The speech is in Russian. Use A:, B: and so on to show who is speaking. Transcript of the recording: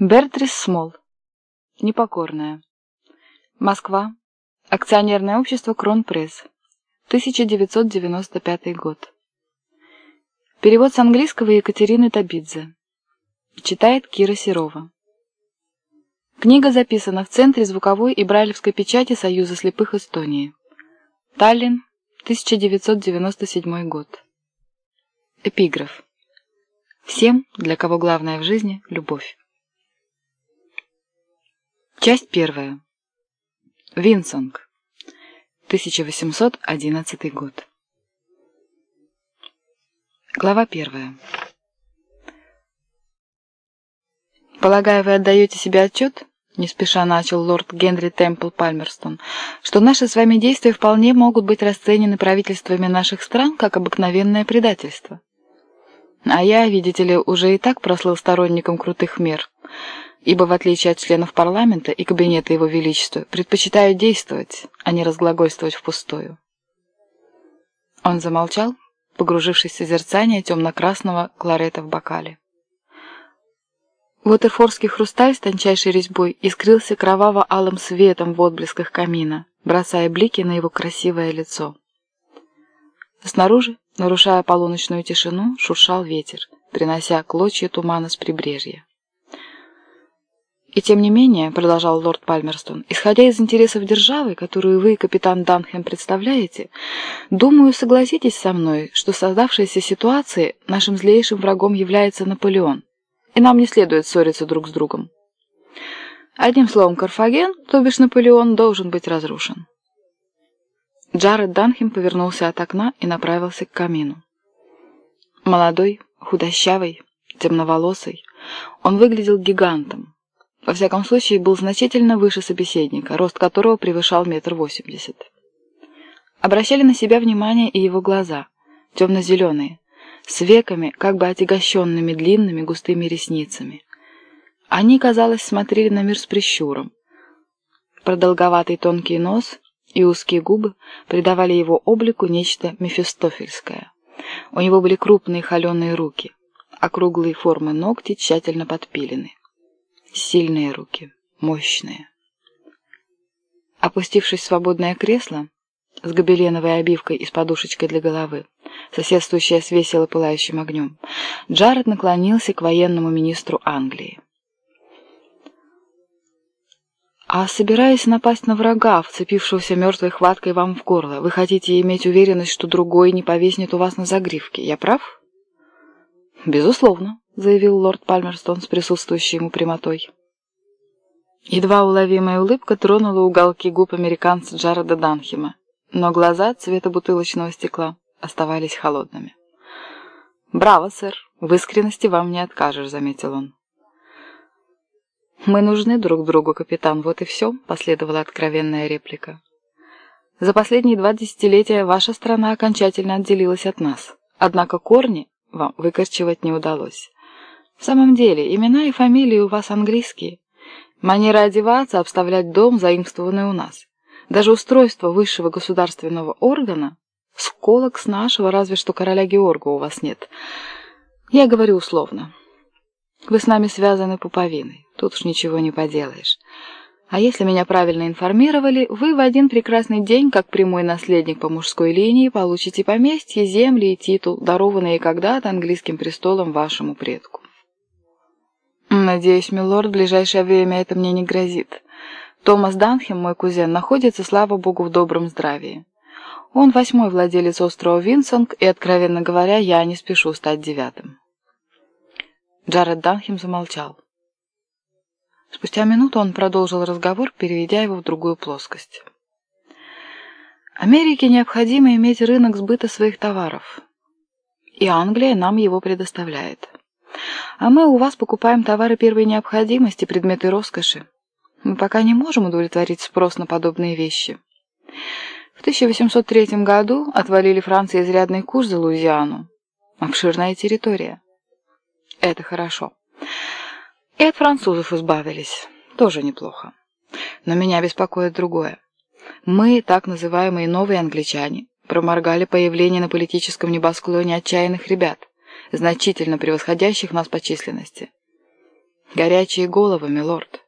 A: Бертрис Смол. Непокорная. Москва. Акционерное общество Кронпресс. 1995 год. Перевод с английского Екатерины Табидзе. Читает Кира Серова. Книга записана в Центре звуковой и брайлевской печати Союза слепых Эстонии. Таллин, 1997 год. Эпиграф. Всем, для кого главное в жизни – любовь. Часть первая. Винсонг. 1811 год. Глава первая. Полагаю, вы отдаете себе отчет, не спеша начал лорд Генри Темпл Пальмерстон, что наши с вами действия вполне могут быть расценены правительствами наших стран как обыкновенное предательство. А я, видите ли, уже и так прослыл сторонником крутых мер – ибо, в отличие от членов парламента и кабинета Его Величества, предпочитаю действовать, а не разглагольствовать впустую. Он замолчал, погружившись в созерцание темно-красного кларета в бокале. Уотерфордский хрусталь с тончайшей резьбой искрился кроваво-алым светом в отблесках камина, бросая блики на его красивое лицо. Снаружи, нарушая полуночную тишину, шуршал ветер, принося клочья тумана с прибрежья. «И тем не менее», — продолжал лорд Пальмерстон, «исходя из интересов державы, которую вы, капитан Данхэм, представляете, думаю, согласитесь со мной, что в создавшейся ситуации нашим злейшим врагом является Наполеон, и нам не следует ссориться друг с другом. Одним словом, Карфаген, то бишь Наполеон, должен быть разрушен». Джаред Данхем повернулся от окна и направился к камину. Молодой, худощавый, темноволосый, он выглядел гигантом, во всяком случае, был значительно выше собеседника, рост которого превышал метр восемьдесят. Обращали на себя внимание и его глаза, темно-зеленые, с веками, как бы отягощенными длинными густыми ресницами. Они, казалось, смотрели на мир с прищуром. Продолговатый тонкий нос и узкие губы придавали его облику нечто мефистофельское. У него были крупные холеные руки, округлые формы ногти тщательно подпилены. Сильные руки, мощные. Опустившись в свободное кресло, с гобеленовой обивкой и с подушечкой для головы, соседствующая весело пылающим огнем, Джаред наклонился к военному министру Англии. «А собираясь напасть на врага, вцепившегося мертвой хваткой вам в горло, вы хотите иметь уверенность, что другой не повиснет у вас на загривке. Я прав?» «Безусловно», — заявил лорд Пальмерстон с присутствующей ему прямотой. Едва уловимая улыбка тронула уголки губ американца Джареда Данхема, но глаза цвета бутылочного стекла оставались холодными. «Браво, сэр! В искренности вам не откажешь», — заметил он. «Мы нужны друг другу, капитан, вот и все», — последовала откровенная реплика. «За последние два десятилетия ваша страна окончательно отделилась от нас. Однако корни вам выкорчевать не удалось. В самом деле, имена и фамилии у вас английские. Манера одеваться, обставлять дом, заимствованный у нас. Даже устройство высшего государственного органа, сколок с нашего, разве что короля Георга у вас нет. Я говорю условно. Вы с нами связаны пуповиной, тут уж ничего не поделаешь. А если меня правильно информировали, вы в один прекрасный день, как прямой наследник по мужской линии, получите поместье, земли и титул, дарованные когда-то английским престолом вашему предку. «Надеюсь, милорд, в ближайшее время это мне не грозит. Томас Данхем, мой кузен, находится, слава богу, в добром здравии. Он восьмой владелец острова Винсонг, и, откровенно говоря, я не спешу стать девятым». Джаред Данхем замолчал. Спустя минуту он продолжил разговор, переведя его в другую плоскость. Америке необходимо иметь рынок сбыта своих товаров, и Англия нам его предоставляет. А мы у вас покупаем товары первой необходимости, предметы роскоши. Мы пока не можем удовлетворить спрос на подобные вещи. В 1803 году отвалили Франции изрядный курс за Луизиану. Обширная территория. Это хорошо. И от французов избавились. Тоже неплохо. Но меня беспокоит другое. Мы, так называемые новые англичане, проморгали появление на политическом небосклоне отчаянных ребят значительно превосходящих нас по численности. Горячие головы, милорд.